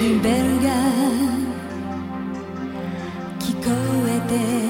るベルが聞こえて